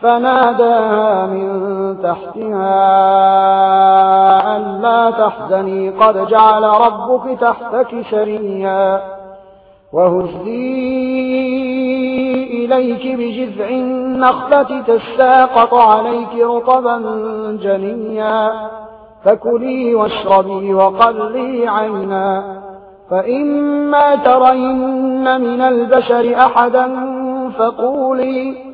فناداها من تحتها ألا تحزني. قد جعل ربك تحتك شريا وهزي إليك بجذع النخلة تساقط عليك رطبا جنيا. فكلي واشربي وقلي عينا. فإما ترين من البشر أحدا فقولي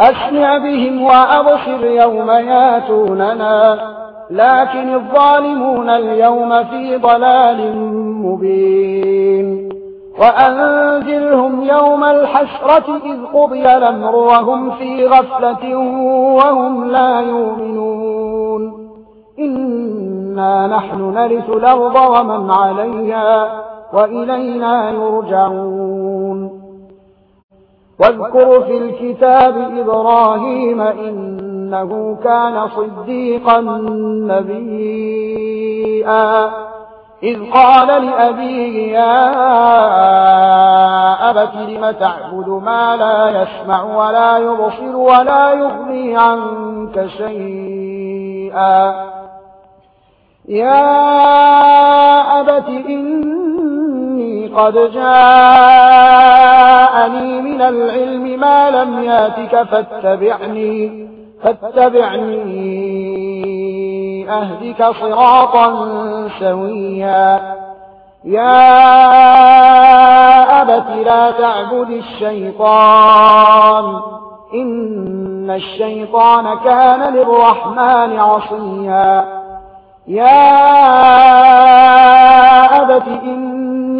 أسمع بهم وأبصر يوم ياتوننا لكن الظالمون اليوم في ضلال مبين. وأنزلهم يوم الحسرة إذ قضي الأمر وهم في غفلة وهم لا يؤمنون. إنا نحن نرث الأرض ومن عليها وإلينا يرجعون. واذكر في الكتاب إبراهيم إنه كان صديقا نبيئا إذ قال لأبيه يا أبت لم تعبد ما لا يسمع ولا يبصر ولا يغني عنك شيئا؟ يا أبت إن قد جاءني من العلم ما لم ياتك فاتبعني, فاتبعني أهدك صراطا سويا. يا أبت لا تعبد الشيطان إن الشيطان كان للرحمن عصيا. يا أبت إن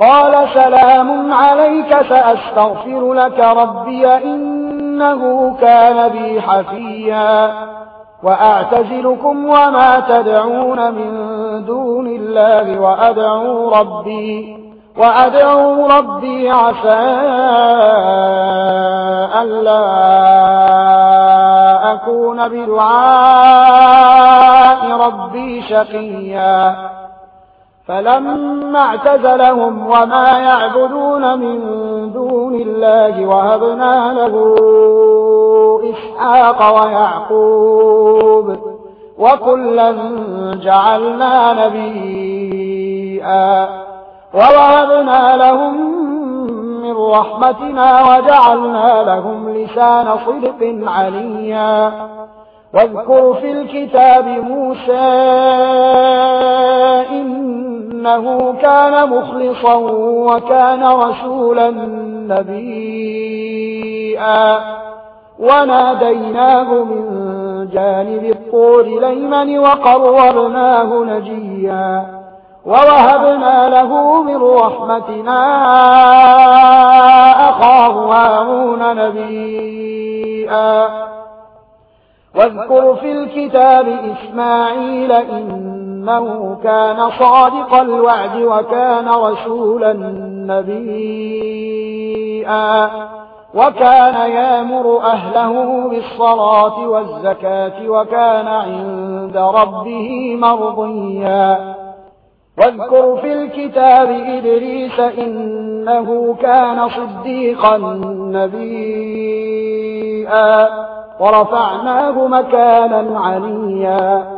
قال سلام عليك سأستغفر لك ربي إنه كان بي حفيا وأعتزلكم وما تدعون من دون الله وأدعوا ربي وأدعو ربي عسى ألا أكون بدعاء ربي شقيا فلما اعتزلهم وما يعبدون من دون الله وهبنا له إسحاق ويعقوب وكلا جعلنا نبيئا ووهبنا لهم من رحمتنا وجعلنا لهم لسان صدق عليا. واذكر في الكتاب موسى إن إنه كان مخلصا وكان رسولا نبيئا. وناديناه من جانب الطور ليمن وقررناه نجيا. ووهبنا له من رحمتنا أخاه هارون نبيئا. واذكر في الكتاب إسماعيل إن إنه كان صادق الوعد وكان رسولا نبيئا وكان يامر أهله بالصلاة والزكاة وكان عند ربه مرضيا. واذكر في الكتاب إدريس إنه كان صديقا نبيئا. ورفعناه مكانا عليا.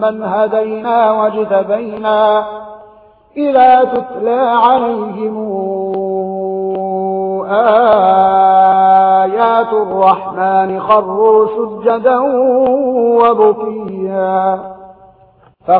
ممن هدينا واجتبينا إذا تتلى عليهم آيات الرحمن خروا سجدا وبكيا